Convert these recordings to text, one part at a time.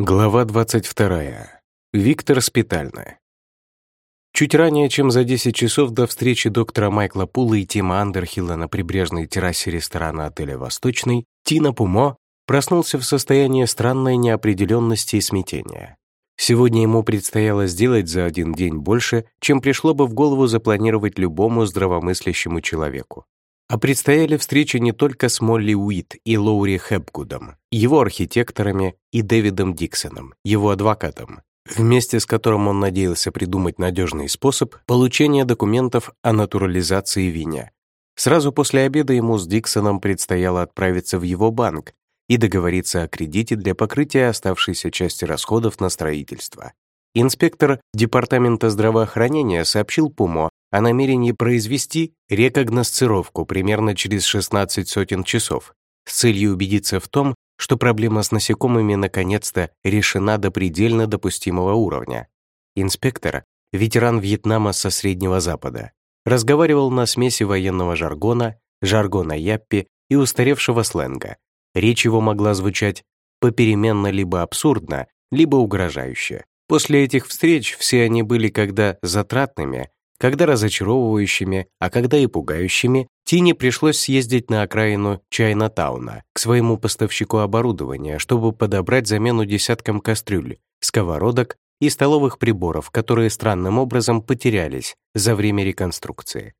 Глава 22. Виктор Спитальна. Чуть ранее, чем за 10 часов до встречи доктора Майкла Пула и Тима Андерхилла на прибрежной террасе ресторана отеля «Восточный», Тина Пумо проснулся в состоянии странной неопределенности и смятения. Сегодня ему предстояло сделать за один день больше, чем пришло бы в голову запланировать любому здравомыслящему человеку. А предстояли встречи не только с Молли Уит и Лоури Хепгудом, его архитекторами и Дэвидом Диксоном, его адвокатом, вместе с которым он надеялся придумать надежный способ получения документов о натурализации виня. Сразу после обеда ему с Диксоном предстояло отправиться в его банк и договориться о кредите для покрытия оставшейся части расходов на строительство. Инспектор Департамента здравоохранения сообщил Пумо о намерении произвести рекогносцировку примерно через 16 сотен часов с целью убедиться в том, что проблема с насекомыми наконец-то решена до предельно допустимого уровня. Инспектор, ветеран Вьетнама со Среднего Запада, разговаривал на смеси военного жаргона, жаргона яппи и устаревшего сленга. Речь его могла звучать попеременно либо абсурдно, либо угрожающе. После этих встреч все они были когда затратными, когда разочаровывающими, а когда и пугающими, Тине пришлось съездить на окраину Чайна-тауна к своему поставщику оборудования, чтобы подобрать замену десяткам кастрюль, сковородок и столовых приборов, которые странным образом потерялись за время реконструкции.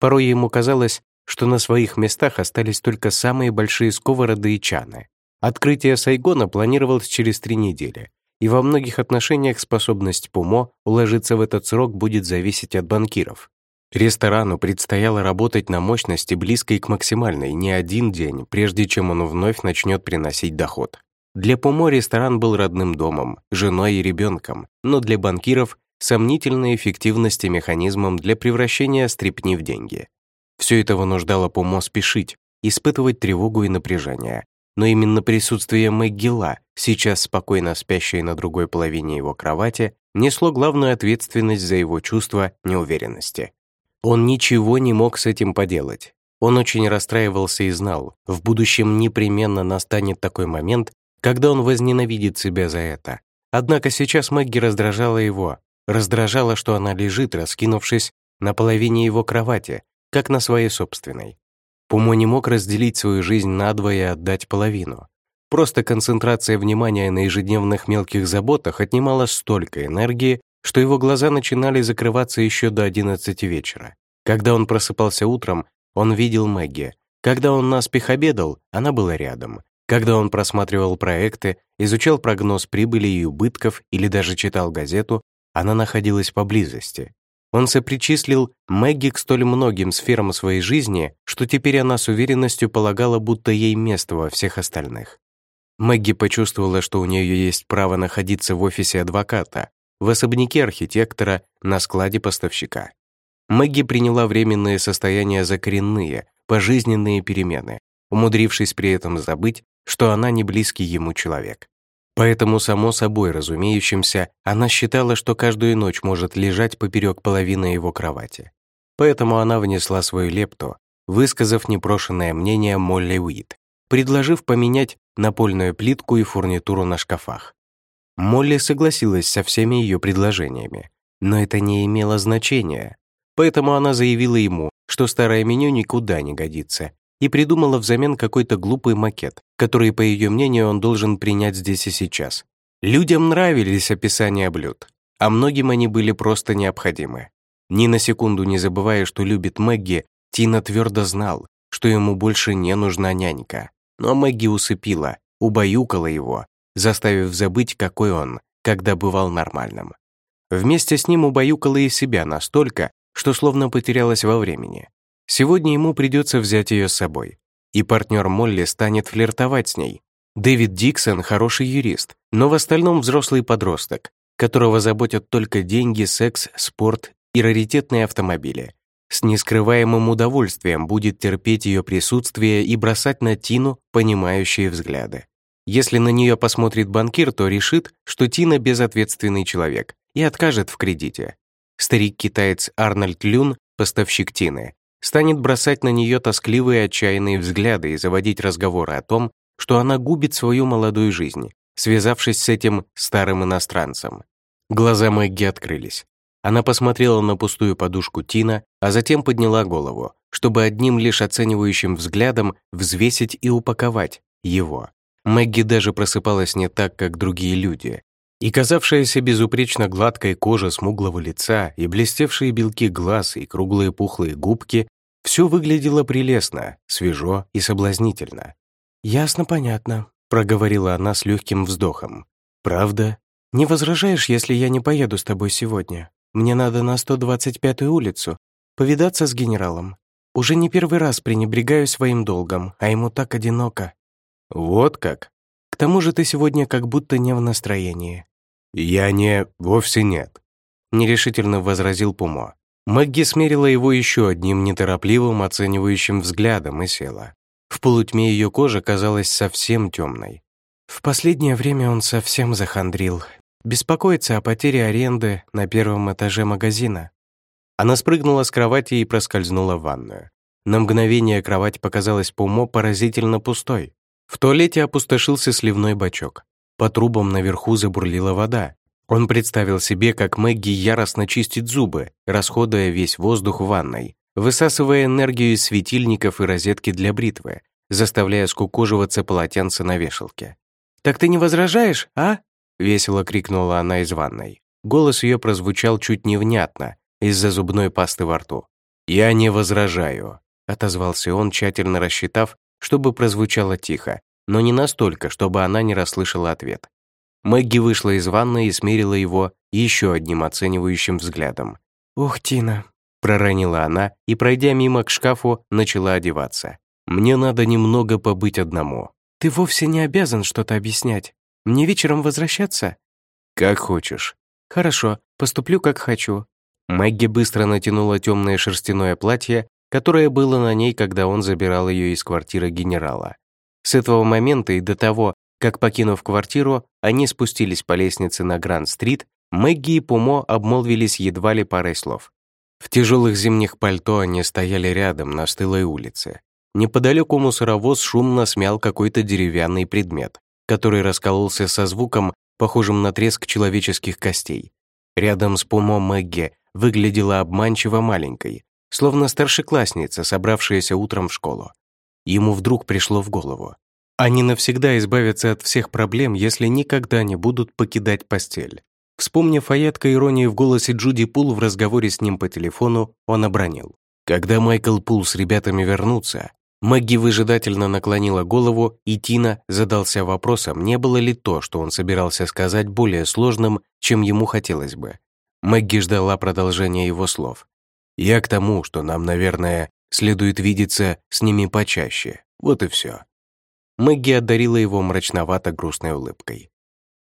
Порой ему казалось, что на своих местах остались только самые большие сковороды и чаны. Открытие Сайгона планировалось через три недели, и во многих отношениях способность Пумо уложиться в этот срок будет зависеть от банкиров. Ресторану предстояло работать на мощности, близкой к максимальной, не один день, прежде чем он вновь начнет приносить доход. Для Пумо ресторан был родным домом, женой и ребенком, но для банкиров — сомнительной эффективности механизмом для превращения стрипни в деньги. Все это вынуждало Пумо спешить, испытывать тревогу и напряжение, но именно присутствие Мэггила, сейчас спокойно спящей на другой половине его кровати, несло главную ответственность за его чувство неуверенности. Он ничего не мог с этим поделать. Он очень расстраивался и знал, в будущем непременно настанет такой момент, когда он возненавидит себя за это. Однако сейчас Мэгги раздражала его, раздражала, что она лежит, раскинувшись на половине его кровати, как на своей собственной. Пумо не мог разделить свою жизнь надвое и отдать половину. Просто концентрация внимания на ежедневных мелких заботах отнимала столько энергии, что его глаза начинали закрываться еще до 11 вечера. Когда он просыпался утром, он видел Мэгги. Когда он наспех обедал, она была рядом. Когда он просматривал проекты, изучал прогноз прибыли и убытков или даже читал газету, она находилась поблизости. Он сопричислил Мэгги к столь многим сферам своей жизни, что теперь она с уверенностью полагала, будто ей место во всех остальных. Мэгги почувствовала, что у нее есть право находиться в офисе адвоката, в особняке архитектора, на складе поставщика. Мэгги приняла временное состояние за коренные, пожизненные перемены, умудрившись при этом забыть, что она не близкий ему человек. Поэтому, само собой разумеющимся, она считала, что каждую ночь может лежать поперек половины его кровати. Поэтому она внесла свою лепту, высказав непрошенное мнение Молли Уит, предложив поменять напольную плитку и фурнитуру на шкафах. Молли согласилась со всеми ее предложениями, но это не имело значения. Поэтому она заявила ему, что старое меню никуда не годится, и придумала взамен какой-то глупый макет, который, по ее мнению, он должен принять здесь и сейчас. Людям нравились описания блюд, а многим они были просто необходимы. Ни на секунду не забывая, что любит Мэгги, Тина твердо знал, что ему больше не нужна нянька. Но Мэгги усыпила, убаюкала его, заставив забыть, какой он, когда бывал нормальным. Вместе с ним убаюкала и себя настолько, что словно потерялась во времени. Сегодня ему придется взять ее с собой, и партнер Молли станет флиртовать с ней. Дэвид Диксон — хороший юрист, но в остальном взрослый подросток, которого заботят только деньги, секс, спорт и раритетные автомобили. С нескрываемым удовольствием будет терпеть ее присутствие и бросать на Тину понимающие взгляды. Если на нее посмотрит банкир, то решит, что Тина безответственный человек и откажет в кредите. Старик-китаец Арнольд Люн, поставщик Тины, станет бросать на нее тоскливые отчаянные взгляды и заводить разговоры о том, что она губит свою молодую жизнь, связавшись с этим старым иностранцем. Глаза Мэгги открылись. Она посмотрела на пустую подушку Тина, а затем подняла голову, чтобы одним лишь оценивающим взглядом взвесить и упаковать его. Мэгги даже просыпалась не так, как другие люди. И казавшаяся безупречно гладкой кожа смуглого лица, и блестевшие белки глаз, и круглые пухлые губки — все выглядело прелестно, свежо и соблазнительно. «Ясно, понятно», — проговорила она с легким вздохом. «Правда? Не возражаешь, если я не поеду с тобой сегодня? Мне надо на 125-ю улицу, повидаться с генералом. Уже не первый раз пренебрегаю своим долгом, а ему так одиноко». «Вот как?» К тому же ты сегодня как будто не в настроении». «Я не... вовсе нет», — нерешительно возразил Пумо. Мэгги смерила его еще одним неторопливым оценивающим взглядом и села. В полутьме ее кожа казалась совсем темной. В последнее время он совсем захандрил. Беспокоится о потере аренды на первом этаже магазина. Она спрыгнула с кровати и проскользнула в ванную. На мгновение кровать показалась Пумо поразительно пустой. В туалете опустошился сливной бачок. По трубам наверху забурлила вода. Он представил себе, как Мэгги яростно чистит зубы, расходуя весь воздух в ванной, высасывая энергию из светильников и розетки для бритвы, заставляя скукоживаться полотенце на вешалке. «Так ты не возражаешь, а?» — весело крикнула она из ванной. Голос ее прозвучал чуть невнятно из-за зубной пасты во рту. «Я не возражаю», — отозвался он, тщательно рассчитав, чтобы прозвучало тихо, но не настолько, чтобы она не расслышала ответ. Мэгги вышла из ванной и смерила его еще одним оценивающим взглядом. «Ух, Тина!» — проронила она и, пройдя мимо к шкафу, начала одеваться. «Мне надо немного побыть одному». «Ты вовсе не обязан что-то объяснять. Мне вечером возвращаться?» «Как хочешь». «Хорошо, поступлю как хочу». Мэгги быстро натянула темное шерстяное платье, которое было на ней, когда он забирал ее из квартиры генерала. С этого момента и до того, как, покинув квартиру, они спустились по лестнице на Гранд-стрит, Мэгги и Пумо обмолвились едва ли парой слов. В тяжелых зимних пальто они стояли рядом на стылой улице. Неподалеку мусоровоз шумно смял какой-то деревянный предмет, который раскололся со звуком, похожим на треск человеческих костей. Рядом с Пумо Мэгги выглядела обманчиво маленькой, словно старшеклассница, собравшаяся утром в школу. Ему вдруг пришло в голову. Они навсегда избавятся от всех проблем, если никогда не будут покидать постель. Вспомнив о иронии в голосе Джуди Пул в разговоре с ним по телефону, он обронил. Когда Майкл Пул с ребятами вернутся, Мэгги выжидательно наклонила голову, и Тина задался вопросом, не было ли то, что он собирался сказать, более сложным, чем ему хотелось бы. Мэгги ждала продолжения его слов. «Я к тому, что нам, наверное, следует видеться с ними почаще. Вот и все. Мэгги одарила его мрачновато-грустной улыбкой.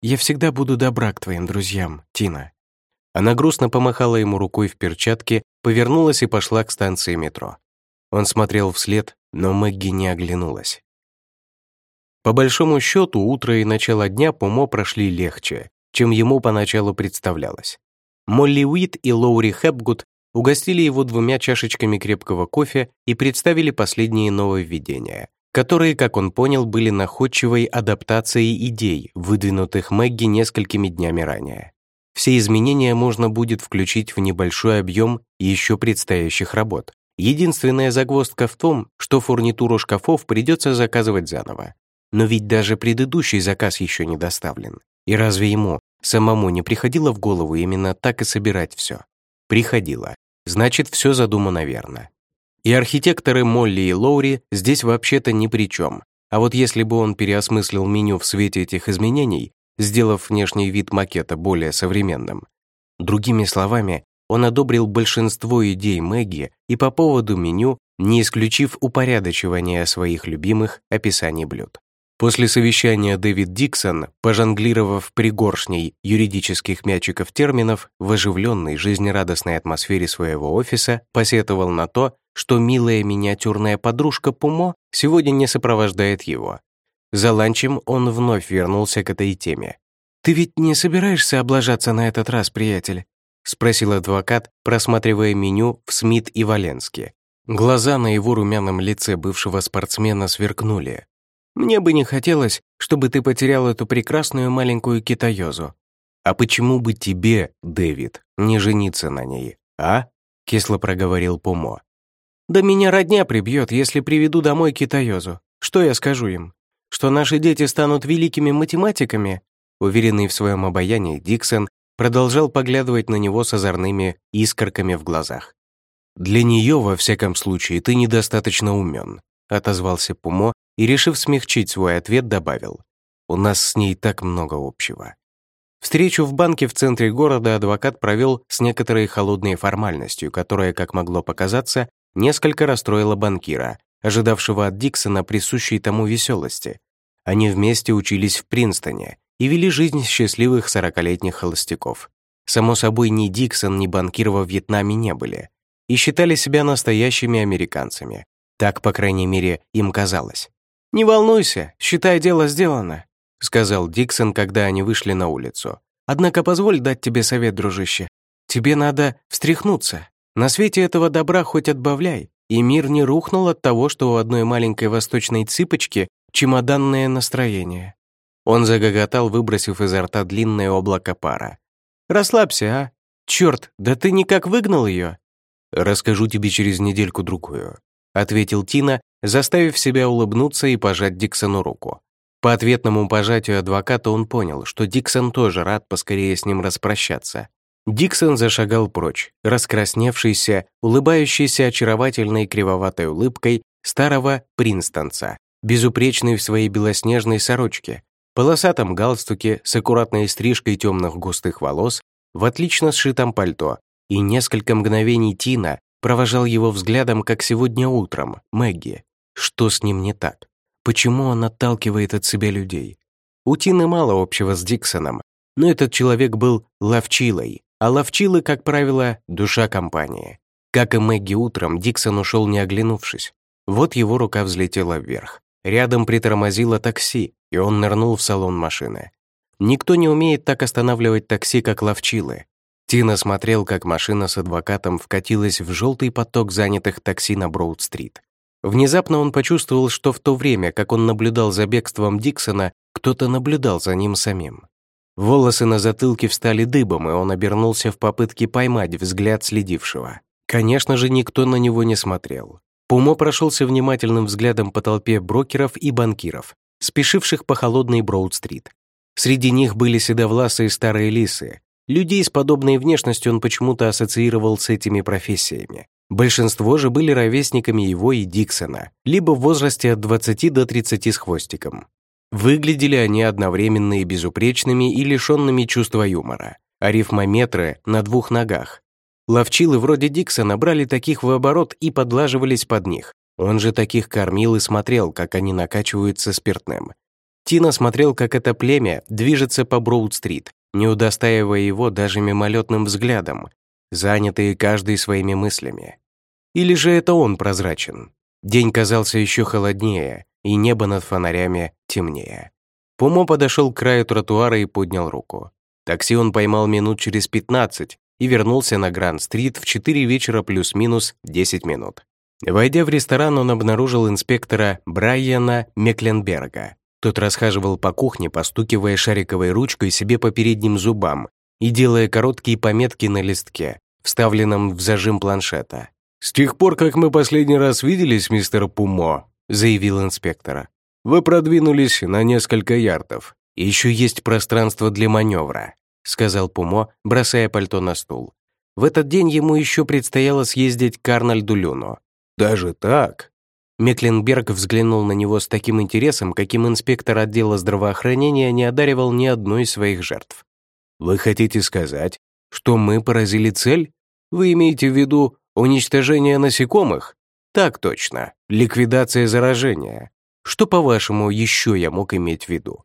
«Я всегда буду добра к твоим друзьям, Тина». Она грустно помахала ему рукой в перчатке, повернулась и пошла к станции метро. Он смотрел вслед, но Мэгги не оглянулась. По большому счету, утро и начало дня Пумо прошли легче, чем ему поначалу представлялось. Молли Уит и Лоури Хэпгуд угостили его двумя чашечками крепкого кофе и представили последние нововведения, которые, как он понял, были находчивой адаптацией идей, выдвинутых Мэгги несколькими днями ранее. Все изменения можно будет включить в небольшой объем еще предстоящих работ. Единственная загвоздка в том, что фурнитуру шкафов придется заказывать заново. Но ведь даже предыдущий заказ еще не доставлен. И разве ему самому не приходило в голову именно так и собирать все? Приходило. Значит, все задумано верно. И архитекторы Молли и Лоури здесь вообще-то ни при чем. А вот если бы он переосмыслил меню в свете этих изменений, сделав внешний вид макета более современным, другими словами, он одобрил большинство идей Мэгги и по поводу меню, не исключив упорядочивания своих любимых описаний блюд. После совещания Дэвид Диксон, пожонглировав пригоршней юридических мячиков терминов, в оживленной жизнерадостной атмосфере своего офиса посетовал на то, что милая миниатюрная подружка Пумо сегодня не сопровождает его. За ланчем он вновь вернулся к этой теме. «Ты ведь не собираешься облажаться на этот раз, приятель?» — спросил адвокат, просматривая меню в Смит и Валенске. Глаза на его румяном лице бывшего спортсмена сверкнули. Мне бы не хотелось, чтобы ты потерял эту прекрасную маленькую китаёзу. А почему бы тебе, Дэвид, не жениться на ней, а? Кисло проговорил Пумо. Да меня родня прибьет, если приведу домой китаёзу. Что я скажу им? Что наши дети станут великими математиками? Уверенный в своем обаянии, Диксон продолжал поглядывать на него с озорными искорками в глазах. «Для нее, во всяком случае, ты недостаточно умен», отозвался Пумо и, решив смягчить свой ответ, добавил. «У нас с ней так много общего». Встречу в банке в центре города адвокат провел с некоторой холодной формальностью, которая, как могло показаться, несколько расстроила банкира, ожидавшего от Диксона присущей тому веселости. Они вместе учились в Принстоне и вели жизнь счастливых сорокалетних холостяков. Само собой, ни Диксон, ни банкир во Вьетнаме не были и считали себя настоящими американцами. Так, по крайней мере, им казалось. «Не волнуйся, считай, дело сделано», — сказал Диксон, когда они вышли на улицу. «Однако позволь дать тебе совет, дружище. Тебе надо встряхнуться. На свете этого добра хоть отбавляй, и мир не рухнул от того, что у одной маленькой восточной цыпочки чемоданное настроение. Он загоготал, выбросив изо рта длинное облако пара. «Расслабься, а? Черт, да ты никак выгнал ее!» «Расскажу тебе через недельку-другую», — ответил Тина, заставив себя улыбнуться и пожать Диксону руку. По ответному пожатию адвоката он понял, что Диксон тоже рад поскорее с ним распрощаться. Диксон зашагал прочь, раскрасневшийся, улыбающийся очаровательной кривоватой улыбкой старого Принстонца, безупречный в своей белоснежной сорочке, полосатом галстуке с аккуратной стрижкой темных густых волос, в отлично сшитом пальто, и несколько мгновений Тина провожал его взглядом, как сегодня утром, Мэгги. Что с ним не так? Почему он отталкивает от себя людей? У Тины мало общего с Диксоном, но этот человек был ловчилой, а ловчилы, как правило, душа компании. Как и Мэгги утром, Диксон ушел не оглянувшись. Вот его рука взлетела вверх. Рядом притормозило такси, и он нырнул в салон машины. Никто не умеет так останавливать такси, как ловчилы. Тина смотрел, как машина с адвокатом вкатилась в желтый поток занятых такси на Броуд-стрит. Внезапно он почувствовал, что в то время, как он наблюдал за бегством Диксона, кто-то наблюдал за ним самим. Волосы на затылке встали дыбом, и он обернулся в попытке поймать взгляд следившего. Конечно же, никто на него не смотрел. Пумо прошелся внимательным взглядом по толпе брокеров и банкиров, спешивших по холодной Броуд-стрит. Среди них были седовласые старые лисы. Людей с подобной внешностью он почему-то ассоциировал с этими профессиями. Большинство же были ровесниками его и Диксона, либо в возрасте от 20 до 30 с хвостиком. Выглядели они одновременно и безупречными, и лишенными чувства юмора. Арифмометры на двух ногах. Ловчилы вроде Диксона брали таких в оборот и подлаживались под них. Он же таких кормил и смотрел, как они накачиваются спиртным. Тина смотрел, как это племя движется по Броуд-стрит, не удостаивая его даже мимолетным взглядом, занятые каждый своими мыслями. Или же это он прозрачен? День казался еще холоднее, и небо над фонарями темнее. Пумо подошел к краю тротуара и поднял руку. Такси он поймал минут через 15 и вернулся на Гранд-стрит в 4 вечера плюс-минус 10 минут. Войдя в ресторан, он обнаружил инспектора Брайана Мекленберга. Тот расхаживал по кухне, постукивая шариковой ручкой себе по передним зубам и делая короткие пометки на листке, вставленном в зажим планшета. «С тех пор, как мы последний раз виделись, мистер Пумо», заявил инспектор, «вы продвинулись на несколько ярдов. Еще есть пространство для маневра», сказал Пумо, бросая пальто на стул. В этот день ему еще предстояло съездить к Арнольду Люну, «Даже так?» Мекленберг взглянул на него с таким интересом, каким инспектор отдела здравоохранения не одаривал ни одной из своих жертв. «Вы хотите сказать, что мы поразили цель? Вы имеете в виду уничтожение насекомых?» «Так точно. Ликвидация заражения. Что, по-вашему, еще я мог иметь в виду?»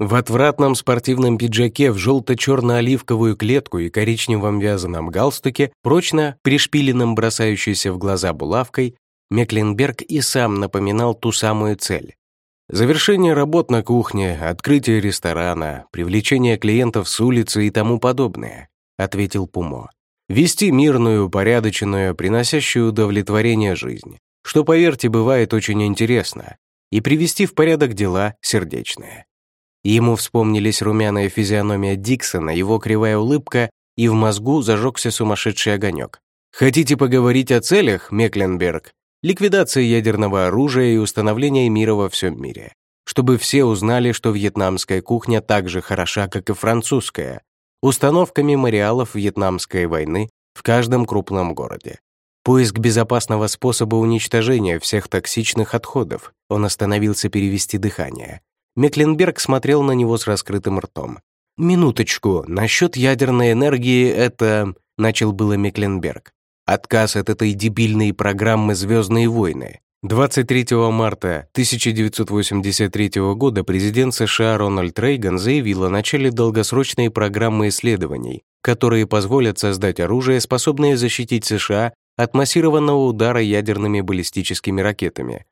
В отвратном спортивном пиджаке в желто-черно-оливковую клетку и коричневом вязаном галстуке, прочно пришпиленным бросающейся в глаза булавкой, Мекленберг и сам напоминал ту самую цель. Завершение работ на кухне, открытие ресторана, привлечение клиентов с улицы и тому подобное, ответил Пумо. Вести мирную, упорядоченную, приносящую удовлетворение жизнь, что, поверьте, бывает очень интересно. и привести в порядок дела сердечные. Ему вспомнились румяная физиономия Диксона, его кривая улыбка, и в мозгу зажегся сумасшедший огонек. «Хотите поговорить о целях, Мекленберг? Ликвидация ядерного оружия и установление мира во всем мире. Чтобы все узнали, что вьетнамская кухня так же хороша, как и французская. Установка мемориалов Вьетнамской войны в каждом крупном городе. Поиск безопасного способа уничтожения всех токсичных отходов. Он остановился перевести дыхание. Мекленберг смотрел на него с раскрытым ртом. «Минуточку, насчет ядерной энергии это...» — начал было Мекленберг. «Отказ от этой дебильной программы «Звездные войны». 23 марта 1983 года президент США Рональд Рейган заявил о начале долгосрочной программы исследований, которые позволят создать оружие, способное защитить США от массированного удара ядерными баллистическими ракетами,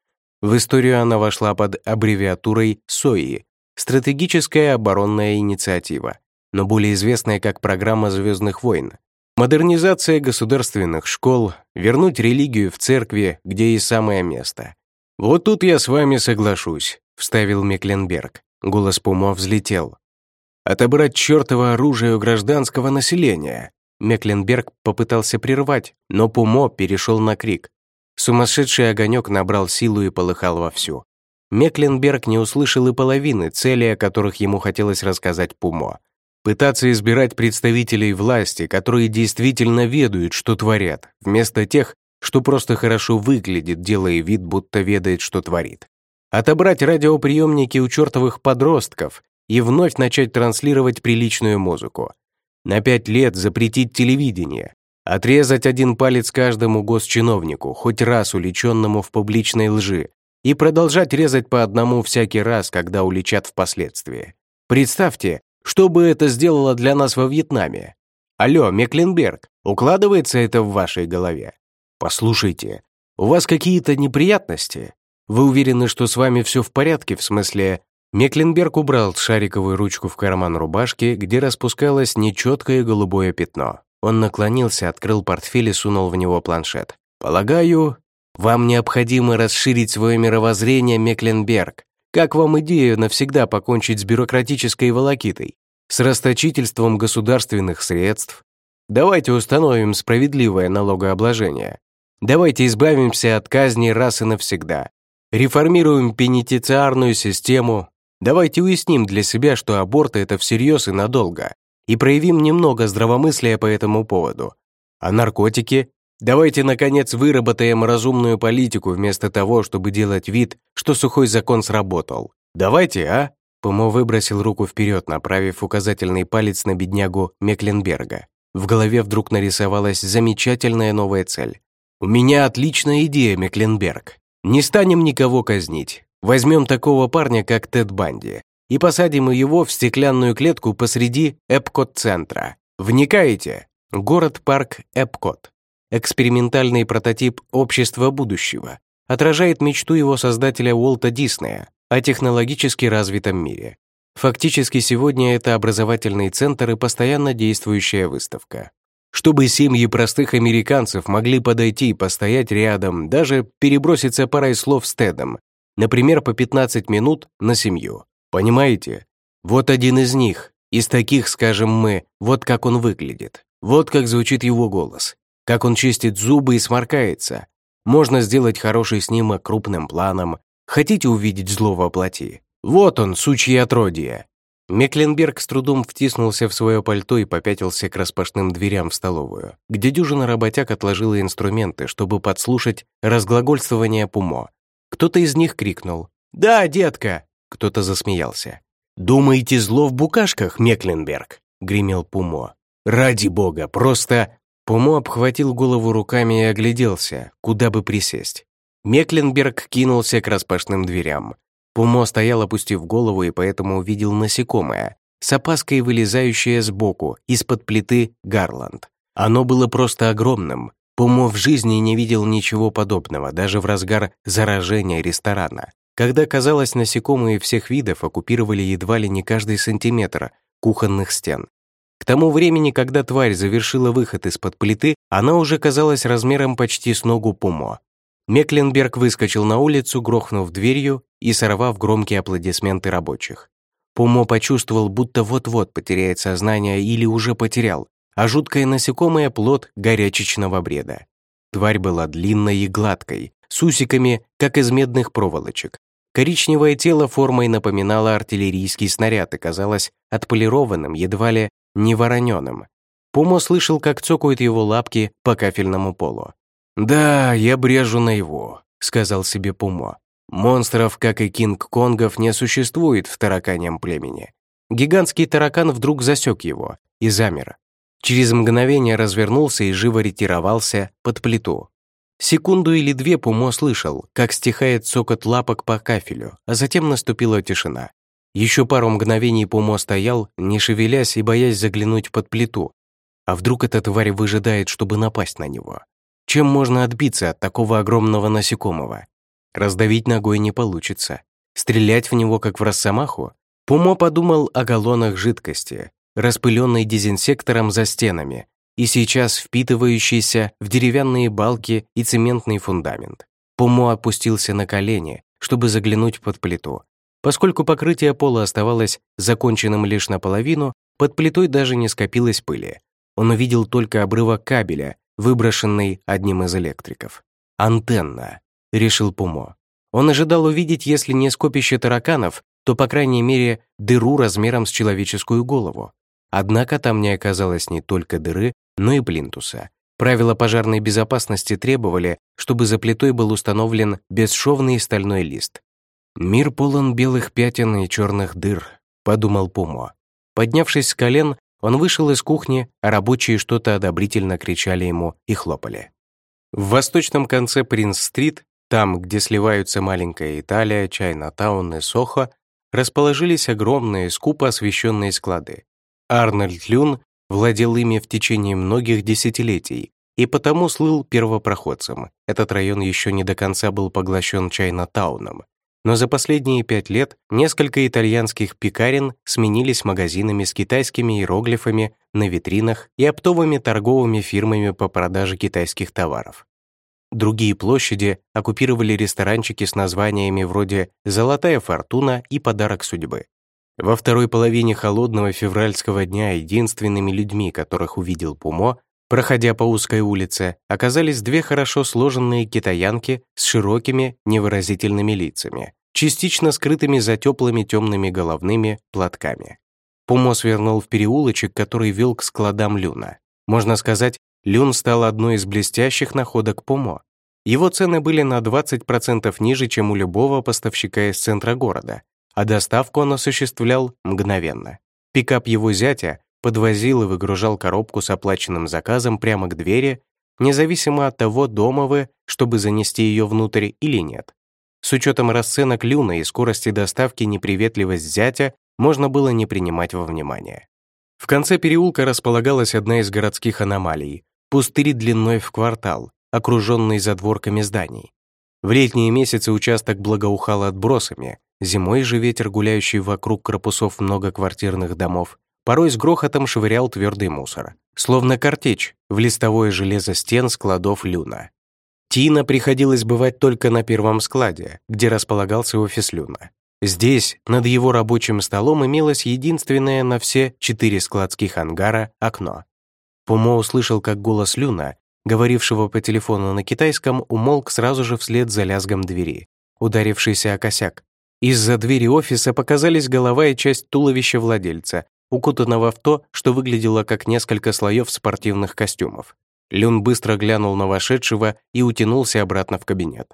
в историю она вошла под аббревиатурой СОИ — Стратегическая оборонная инициатива, но более известная как Программа Звездных войн. Модернизация государственных школ, вернуть религию в церкви, где и самое место. «Вот тут я с вами соглашусь», — вставил Мекленберг. Голос Пумо взлетел. «Отобрать чертово оружие у гражданского населения». Мекленберг попытался прервать, но Пумо перешел на крик. Сумасшедший огонек набрал силу и полыхал вовсю. Мекленберг не услышал и половины цели, о которых ему хотелось рассказать Пумо. Пытаться избирать представителей власти, которые действительно ведают, что творят, вместо тех, что просто хорошо выглядит, делая вид, будто ведает, что творит. Отобрать радиоприемники у чертовых подростков и вновь начать транслировать приличную музыку. На пять лет запретить телевидение, Отрезать один палец каждому госчиновнику, хоть раз уличенному в публичной лжи, и продолжать резать по одному всякий раз, когда уличат впоследствии. Представьте, что бы это сделало для нас во Вьетнаме. Алло, Мекленберг, укладывается это в вашей голове? Послушайте, у вас какие-то неприятности? Вы уверены, что с вами все в порядке, в смысле... Мекленберг убрал шариковую ручку в карман рубашки, где распускалось нечеткое голубое пятно. Он наклонился, открыл портфель и сунул в него планшет. «Полагаю, вам необходимо расширить свое мировоззрение, Мекленберг. Как вам идея навсегда покончить с бюрократической волокитой, с расточительством государственных средств? Давайте установим справедливое налогообложение. Давайте избавимся от казни раз и навсегда. Реформируем пенитенциарную систему. Давайте уясним для себя, что аборты — это всерьез и надолго и проявим немного здравомыслия по этому поводу. А наркотики? Давайте, наконец, выработаем разумную политику вместо того, чтобы делать вид, что сухой закон сработал. Давайте, а?» Пумо выбросил руку вперед, направив указательный палец на беднягу Мекленберга. В голове вдруг нарисовалась замечательная новая цель. «У меня отличная идея, Мекленберг. Не станем никого казнить. Возьмем такого парня, как Тед Банди и посадим его в стеклянную клетку посреди Эпкот-центра. Вникаете? Город-парк Эпкот. Экспериментальный прототип общества будущего. Отражает мечту его создателя Уолта Диснея о технологически развитом мире. Фактически сегодня это образовательный центр и постоянно действующая выставка. Чтобы семьи простых американцев могли подойти и постоять рядом, даже переброситься парой слов с Тедом, например, по 15 минут на семью. Понимаете? Вот один из них. Из таких, скажем мы, вот как он выглядит. Вот как звучит его голос. Как он чистит зубы и сморкается. Можно сделать хороший снимок крупным планом. Хотите увидеть зло во плоти? Вот он, сучье отродье. Мекленберг с трудом втиснулся в свое пальто и попятился к распашным дверям в столовую, где дюжина работяг отложила инструменты, чтобы подслушать разглагольствование Пумо. Кто-то из них крикнул «Да, детка!» Кто-то засмеялся. «Думаете, зло в букашках, Мекленберг?» — гремел Пумо. «Ради бога, просто...» Пумо обхватил голову руками и огляделся, куда бы присесть. Мекленберг кинулся к распашным дверям. Пумо стоял, опустив голову, и поэтому увидел насекомое, с опаской вылезающее сбоку, из-под плиты Гарланд. Оно было просто огромным. Пумо в жизни не видел ничего подобного, даже в разгар заражения ресторана когда, казалось, насекомые всех видов оккупировали едва ли не каждый сантиметр кухонных стен. К тому времени, когда тварь завершила выход из-под плиты, она уже казалась размером почти с ногу Пумо. Мекленберг выскочил на улицу, грохнув дверью и сорвав громкие аплодисменты рабочих. Пумо почувствовал, будто вот-вот потеряет сознание или уже потерял, а жуткое насекомое — плод горячечного бреда. Тварь была длинной и гладкой, с усиками, как из медных проволочек. Коричневое тело формой напоминало артиллерийский снаряд и казалось отполированным, едва ли не вороненым. Пумо слышал, как цокают его лапки по кафельному полу. «Да, я брежу на его», — сказал себе Пумо. «Монстров, как и Кинг-Конгов, не существует в тараканьем племени». Гигантский таракан вдруг засек его и замер. Через мгновение развернулся и живо ретировался под плиту. Секунду или две Пумо слышал, как стихает цокот лапок по кафелю, а затем наступила тишина. Еще пару мгновений Пумо стоял, не шевелясь и боясь заглянуть под плиту, а вдруг эта тварь выжидает, чтобы напасть на него? Чем можно отбиться от такого огромного насекомого? Раздавить ногой не получится. Стрелять в него, как в росомаху? Пумо подумал о галлонах жидкости, распыленной дезинсектором за стенами и сейчас впитывающейся в деревянные балки и цементный фундамент. Пумо опустился на колени, чтобы заглянуть под плиту. Поскольку покрытие пола оставалось законченным лишь наполовину, под плитой даже не скопилось пыли он увидел только обрывок кабеля, выброшенный одним из электриков. «Антенна», — решил Пумо. Он ожидал увидеть, если не скопище тараканов, то, по крайней мере, дыру размером с человеческую голову. Однако там не оказалось не только дыры, но и плинтуса. Правила пожарной безопасности требовали, чтобы за плитой был установлен бесшовный стальной лист. «Мир полон белых пятен и черных дыр», — подумал Пумо. Поднявшись с колен, он вышел из кухни, а рабочие что-то одобрительно кричали ему и хлопали. В восточном конце Принц-стрит, там, где сливаются маленькая Италия, Чайна-таун и Сохо, расположились огромные, скупо освещенные склады. Арнольд Люн владел ими в течение многих десятилетий и потому слыл первопроходцем. Этот район еще не до конца был поглощен Чайна-тауном, но за последние пять лет несколько итальянских пекарен сменились магазинами с китайскими иероглифами на витринах и оптовыми торговыми фирмами по продаже китайских товаров. Другие площади оккупировали ресторанчики с названиями вроде «Золотая фортуна» и «Подарок судьбы». Во второй половине холодного февральского дня единственными людьми, которых увидел Пумо, Проходя по узкой улице, оказались две хорошо сложенные китаянки с широкими, невыразительными лицами, частично скрытыми за теплыми темными головными платками. Пумо свернул в переулочек, который вел к складам Люна. Можно сказать, Люн стал одной из блестящих находок Пумо. Его цены были на 20% ниже, чем у любого поставщика из центра города, а доставку он осуществлял мгновенно. Пикап его зятя подвозил и выгружал коробку с оплаченным заказом прямо к двери, независимо от того, дома вы, чтобы занести ее внутрь или нет. С учетом расценок Люна и скорости доставки неприветливость зятя можно было не принимать во внимание. В конце переулка располагалась одна из городских аномалий — пустырь длиной в квартал, окруженный задворками зданий. В летние месяцы участок благоухал отбросами, зимой же ветер, гуляющий вокруг корпусов многоквартирных домов, порой с грохотом швырял твердый мусор, словно картечь в листовое железо стен складов Люна. Тина приходилось бывать только на первом складе, где располагался офис Люна. Здесь, над его рабочим столом, имелось единственное на все четыре складских ангара окно. Пумо услышал, как голос Люна, говорившего по телефону на китайском, умолк сразу же вслед за лязгом двери, ударившийся о косяк. Из-за двери офиса показались голова и часть туловища владельца, укутанного в то, что выглядело как несколько слоев спортивных костюмов. Люн быстро глянул на вошедшего и утянулся обратно в кабинет.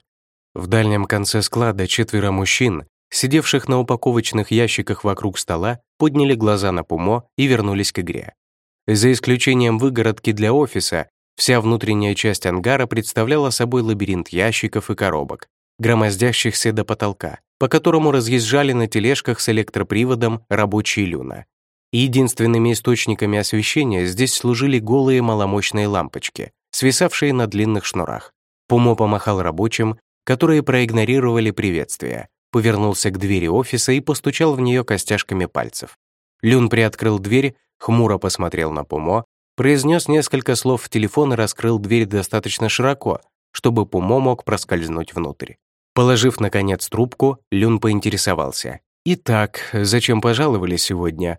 В дальнем конце склада четверо мужчин, сидевших на упаковочных ящиках вокруг стола, подняли глаза на Пумо и вернулись к игре. За исключением выгородки для офиса, вся внутренняя часть ангара представляла собой лабиринт ящиков и коробок, громоздящихся до потолка, по которому разъезжали на тележках с электроприводом рабочие люна. Единственными источниками освещения здесь служили голые маломощные лампочки, свисавшие на длинных шнурах. Пумо помахал рабочим, которые проигнорировали приветствие, повернулся к двери офиса и постучал в нее костяшками пальцев. Люн приоткрыл дверь, хмуро посмотрел на Пумо, произнес несколько слов в телефон и раскрыл дверь достаточно широко, чтобы Пумо мог проскользнуть внутрь. Положив, наконец, трубку, Люн поинтересовался. «Итак, зачем пожаловали сегодня?»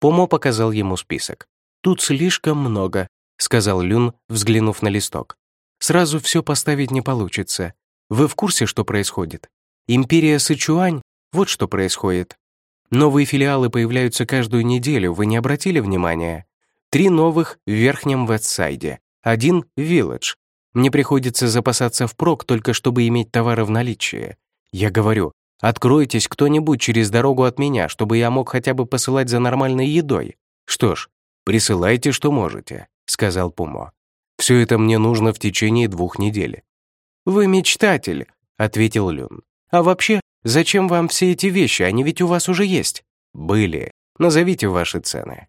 Пумо показал ему список. «Тут слишком много», — сказал Люн, взглянув на листок. «Сразу все поставить не получится. Вы в курсе, что происходит? Империя Сычуань — вот что происходит. Новые филиалы появляются каждую неделю, вы не обратили внимания? Три новых в Верхнем Вестсайде, один в Вилледж. Мне приходится запасаться впрок только чтобы иметь товары в наличии. Я говорю, откройтесь кто-нибудь через дорогу от меня, чтобы я мог хотя бы посылать за нормальной едой. Что ж, присылайте, что можете, сказал Пумо. Все это мне нужно в течение двух недель. Вы мечтатель, ответил Люн. А вообще, Зачем вам все эти вещи? Они ведь у вас уже есть. Были. Назовите ваши цены.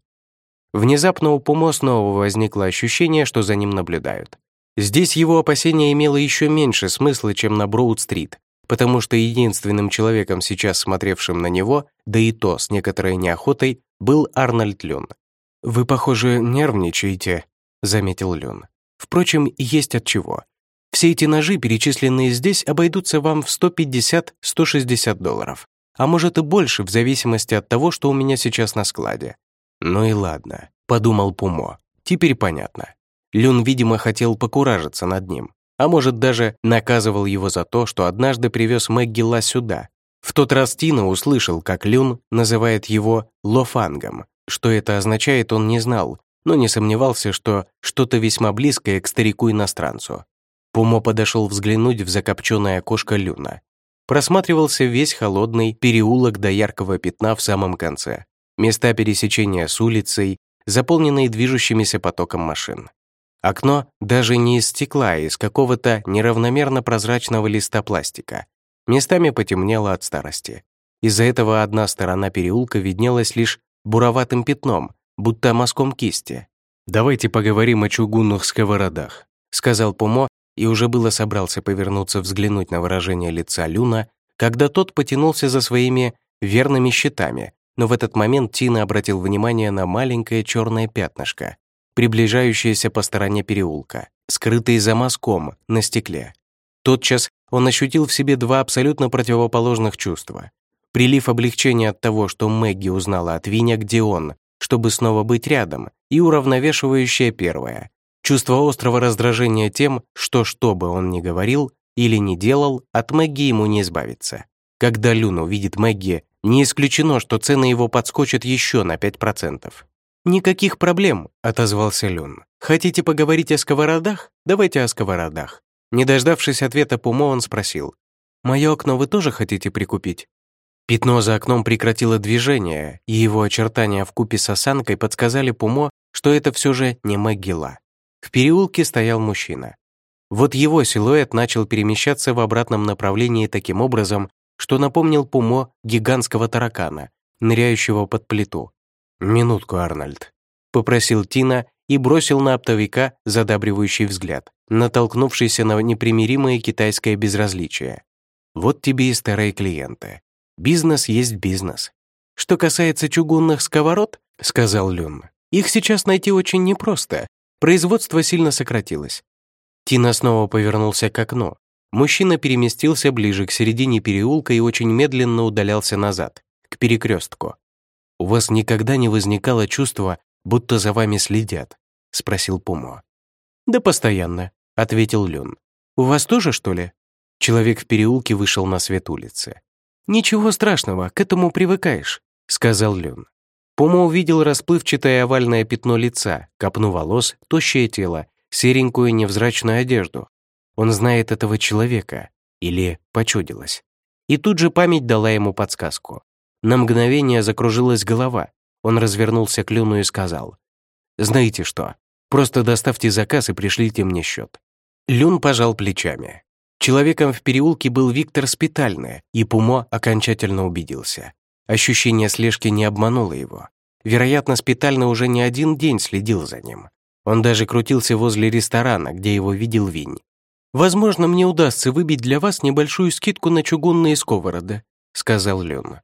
Внезапно у Пумо снова возникло ощущение, что за ним наблюдают. Здесь его опасение имело еще меньше смысла, чем на Броуд-стрит, потому что единственным человеком, сейчас смотревшим на него, да и то с некоторой неохотой, был Арнольд Люн. «Вы, похоже, нервничаете», — заметил Люн. «Впрочем, есть от чего. Все эти ножи, перечисленные здесь, обойдутся вам в 150-160 долларов. А может и больше, в зависимости от того, что у меня сейчас на складе. Ну и ладно, подумал Пумо. Теперь понятно. Люн, видимо, хотел покуражиться над ним. А может, даже наказывал его за то, что однажды привез Мэгги Ла сюда. В тот раз Тина услышал, как Люн называет его Лофангом. Что это означает, он не знал, но не сомневался, что что-то весьма близкое к старику-иностранцу. Пумо подошел взглянуть в закопченное окошко люна. Просматривался весь холодный переулок до яркого пятна в самом конце. Места пересечения с улицей, заполненные движущимися потоком машин. Окно даже не из стекла, а из какого-то неравномерно прозрачного листа пластика. Местами потемнело от старости. Из-за этого одна сторона переулка виднелась лишь буроватым пятном, будто мазком кисти. «Давайте поговорим о чугунных сковородах», — сказал Пумо, и уже было собрался повернуться взглянуть на выражение лица Люна, когда тот потянулся за своими верными щитами, но в этот момент Тина обратил внимание на маленькое черное пятнышко, приближающееся по стороне переулка, скрытое за мазком на стекле. Тотчас он ощутил в себе два абсолютно противоположных чувства. Прилив облегчения от того, что Мэгги узнала от Виня, где он, чтобы снова быть рядом, и уравновешивающее первое, Чувство острого раздражения тем, что что бы он ни говорил или не делал, от Мэгги ему не избавиться. Когда Люн увидит Мэгги, не исключено, что цены его подскочат еще на 5%. «Никаких проблем», — отозвался Люн. «Хотите поговорить о сковородах? Давайте о сковородах». Не дождавшись ответа Пумо, он спросил. «Мое окно вы тоже хотите прикупить?» Пятно за окном прекратило движение, и его очертания в купе с осанкой подсказали Пумо, что это все же не могила. В переулке стоял мужчина. Вот его силуэт начал перемещаться в обратном направлении таким образом, что напомнил Пумо гигантского таракана, ныряющего под плиту. «Минутку, Арнольд», — попросил Тина и бросил на оптовика задабривающий взгляд, натолкнувшийся на непримиримое китайское безразличие. «Вот тебе и старые клиенты. Бизнес есть бизнес. Что касается чугунных сковород, — сказал Люн, — их сейчас найти очень непросто, Производство сильно сократилось. Тина снова повернулся к окну. Мужчина переместился ближе к середине переулка и очень медленно удалялся назад, к перекрестку. «У вас никогда не возникало чувства, будто за вами следят?» — спросил Пумо. «Да постоянно», — ответил Люн. «У вас тоже, что ли?» Человек в переулке вышел на свет улицы. «Ничего страшного, к этому привыкаешь», — сказал Люн. Пума увидел расплывчатое овальное пятно лица, копну волос, тощее тело, серенькую невзрачную одежду. Он знает этого человека. Или почудилось. И тут же память дала ему подсказку. На мгновение закружилась голова. Он развернулся к Люну и сказал. «Знаете что? Просто доставьте заказ и пришлите мне счет». Люн пожал плечами. Человеком в переулке был Виктор Спитальный, и Пумо окончательно убедился. Ощущение слежки не обмануло его. Вероятно, Спитально уже не один день следил за ним. Он даже крутился возле ресторана, где его видел Винь. «Возможно, мне удастся выбить для вас небольшую скидку на чугунные сковороды», — сказал Люн.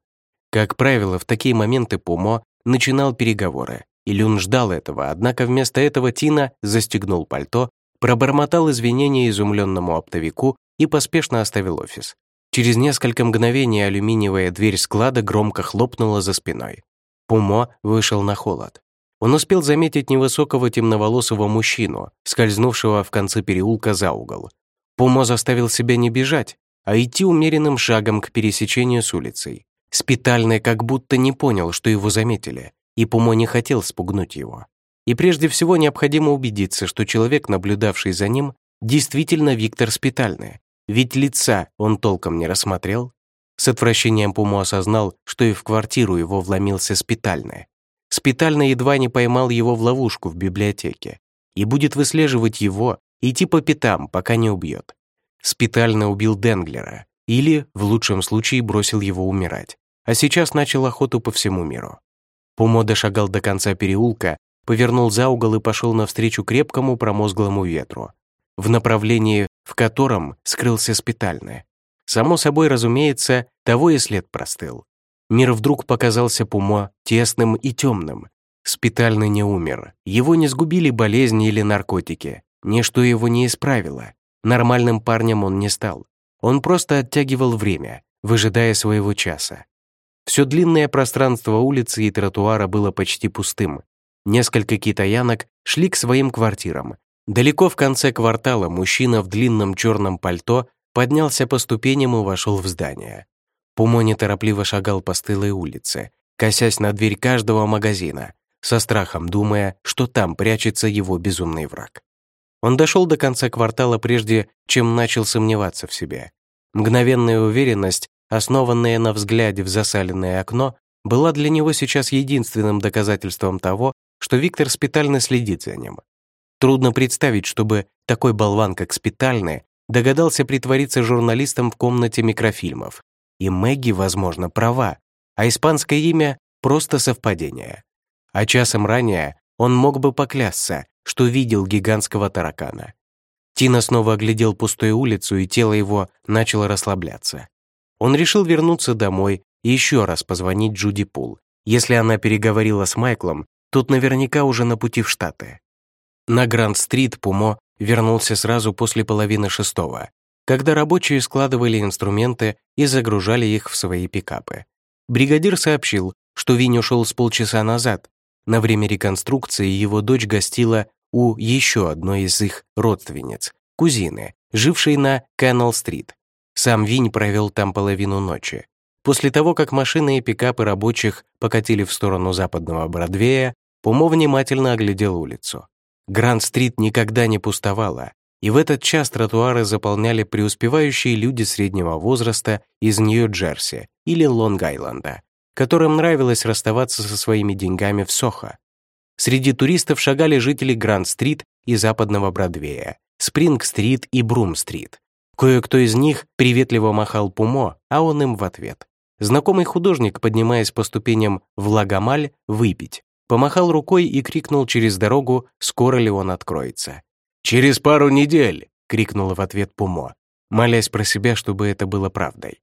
Как правило, в такие моменты Пумо начинал переговоры, и Люн ждал этого, однако вместо этого Тина застегнул пальто, пробормотал извинения изумленному оптовику и поспешно оставил офис. Через несколько мгновений алюминиевая дверь склада громко хлопнула за спиной. Пумо вышел на холод. Он успел заметить невысокого темноволосого мужчину, скользнувшего в конце переулка за угол. Пумо заставил себя не бежать, а идти умеренным шагом к пересечению с улицей. Спитальный как будто не понял, что его заметили, и Пумо не хотел спугнуть его. И прежде всего необходимо убедиться, что человек, наблюдавший за ним, действительно Виктор Спитальный, ведь лица он толком не рассмотрел. С отвращением Пумо осознал, что и в квартиру его вломился Спитальный. Спитальный едва не поймал его в ловушку в библиотеке и будет выслеживать его, идти по пятам, пока не убьет. Спитальный убил Денглера или, в лучшем случае, бросил его умирать, а сейчас начал охоту по всему миру. Пумо дошагал до конца переулка, повернул за угол и пошел навстречу крепкому промозглому ветру, в направлении, в котором скрылся спитальный. Само собой, разумеется, того и след простыл. Мир вдруг показался Пумо тесным и темным. Спитальный не умер, его не сгубили болезни или наркотики, ничто его не исправило. Нормальным парнем он не стал. Он просто оттягивал время, выжидая своего часа. Все длинное пространство улицы и тротуара было почти пустым. Несколько китаянок шли к своим квартирам, Далеко в конце квартала мужчина в длинном черном пальто поднялся по ступеням и вошел в здание. Пумо неторопливо шагал по стылой улице, косясь на дверь каждого магазина, со страхом думая, что там прячется его безумный враг. Он дошел до конца квартала прежде, чем начал сомневаться в себе. Мгновенная уверенность, основанная на взгляде в засаленное окно, была для него сейчас единственным доказательством того, что Виктор спитально следит за ним. Трудно представить, чтобы такой болван, как Спитальный, догадался притвориться журналистом в комнате микрофильмов. И Мэгги, возможно, права, а испанское имя — просто совпадение. А часом ранее он мог бы поклясться, что видел гигантского таракана. Тина снова оглядел пустую улицу, и тело его начало расслабляться. Он решил вернуться домой и еще раз позвонить Джуди Пул. Если она переговорила с Майклом, тут наверняка уже на пути в Штаты. На Гранд-стрит Пумо вернулся сразу после половины шестого, когда рабочие складывали инструменты и загружали их в свои пикапы. Бригадир сообщил, что Винь ушел с полчаса назад. На время реконструкции его дочь гостила у еще одной из их родственниц, кузины, жившей на Кэннел-стрит. Сам Винь провел там половину ночи. После того, как машины и пикапы рабочих покатили в сторону западного Бродвея, Пумо внимательно оглядел улицу. Гранд-стрит никогда не пустовала, и в этот час тротуары заполняли преуспевающие люди среднего возраста из Нью-Джерси или Лонг-Айленда, которым нравилось расставаться со своими деньгами в Сохо. Среди туристов шагали жители Гранд-стрит и западного Бродвея, Спринг-стрит и Брум-стрит. Кое-кто из них приветливо махал Пумо, а он им в ответ. Знакомый художник, поднимаясь по ступеням в Лагомаль, выпить, помахал рукой и крикнул через дорогу, скоро ли он откроется. «Через пару недель!» — крикнул в ответ Пумо, молясь про себя, чтобы это было правдой.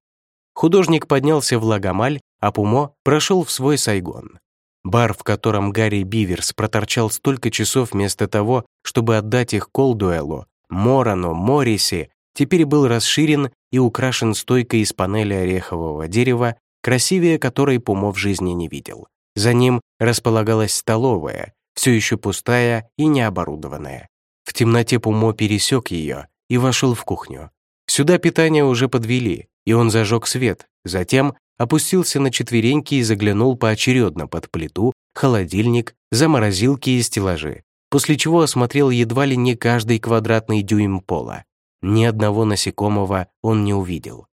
Художник поднялся в Лагомаль, а Пумо прошел в свой Сайгон. Бар, в котором Гарри Биверс проторчал столько часов вместо того, чтобы отдать их Колдуэлу, Морану, Морриси, теперь был расширен и украшен стойкой из панели орехового дерева, красивее которой Пумо в жизни не видел. За ним располагалась столовая, все еще пустая и необорудованная. В темноте Пумо пересек ее и вошел в кухню. Сюда питание уже подвели, и он зажег свет, затем опустился на четвереньки и заглянул поочередно под плиту, холодильник, заморозилки и стеллажи, после чего осмотрел едва ли не каждый квадратный дюйм пола. Ни одного насекомого он не увидел.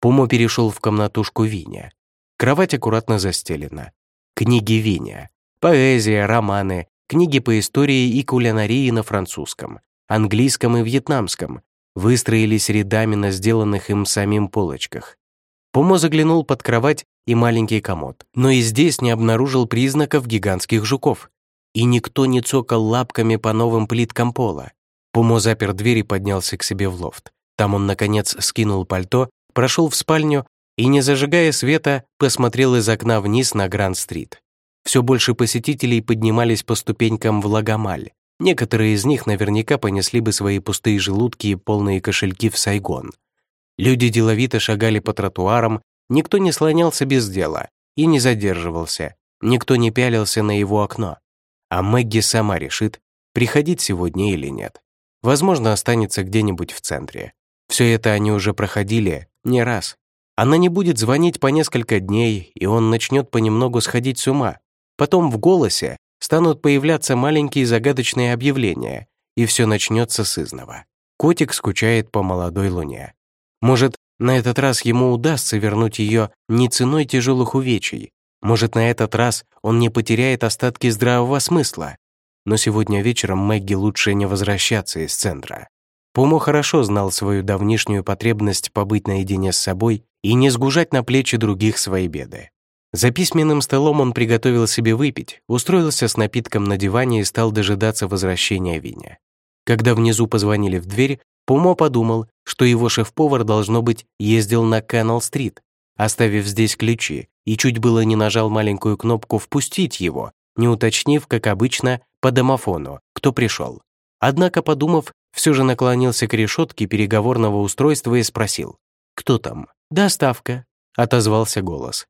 Пумо перешел в комнатушку Виня. Кровать аккуратно застелена. Книги Виня. Поэзия, романы, книги по истории и кулинарии на французском, английском и вьетнамском выстроились рядами на сделанных им самим полочках. Помо заглянул под кровать и маленький комод, но и здесь не обнаружил признаков гигантских жуков. И никто не цокал лапками по новым плиткам пола. Пумо запер дверь и поднялся к себе в лофт. Там он, наконец, скинул пальто, прошел в спальню и, не зажигая света, посмотрел из окна вниз на Гранд-стрит. Все больше посетителей поднимались по ступенькам в Лагомаль. некоторые из них наверняка понесли бы свои пустые желудки и полные кошельки в Сайгон. Люди деловито шагали по тротуарам, никто не слонялся без дела и не задерживался, никто не пялился на его окно. А Мэгги сама решит, приходить сегодня или нет. Возможно, останется где-нибудь в центре. Все это они уже проходили не раз. Она не будет звонить по несколько дней, и он начнет понемногу сходить с ума. Потом в голосе станут появляться маленькие загадочные объявления, и все начнется с изного. Котик скучает по молодой луне. Может, на этот раз ему удастся вернуть ее не ценой тяжелых увечий. Может, на этот раз он не потеряет остатки здравого смысла. Но сегодня вечером Мэгги лучше не возвращаться из центра. Пумо хорошо знал свою давнишнюю потребность побыть наедине с собой и не сгужать на плечи других свои беды. За письменным столом он приготовил себе выпить, устроился с напитком на диване и стал дожидаться возвращения Виня. Когда внизу позвонили в дверь, Пумо подумал, что его шеф-повар, должно быть, ездил на Канал-стрит, оставив здесь ключи, и чуть было не нажал маленькую кнопку «Впустить его», не уточнив, как обычно, по домофону, кто пришел. Однако, подумав, все же наклонился к решетке переговорного устройства и спросил. «Кто там?» «Доставка», — отозвался голос.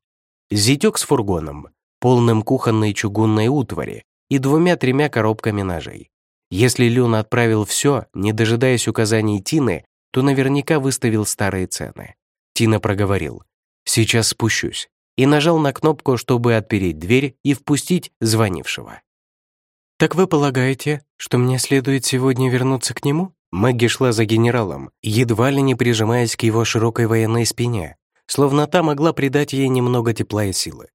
Зятек с фургоном, полным кухонной чугунной утвари и двумя-тремя коробками ножей. Если Люна отправил все, не дожидаясь указаний Тины, то наверняка выставил старые цены. Тина проговорил «Сейчас спущусь» и нажал на кнопку, чтобы отпереть дверь и впустить звонившего. «Так вы полагаете, что мне следует сегодня вернуться к нему?» Мэгги шла за генералом, едва ли не прижимаясь к его широкой военной спине, словно та могла придать ей немного тепла и силы.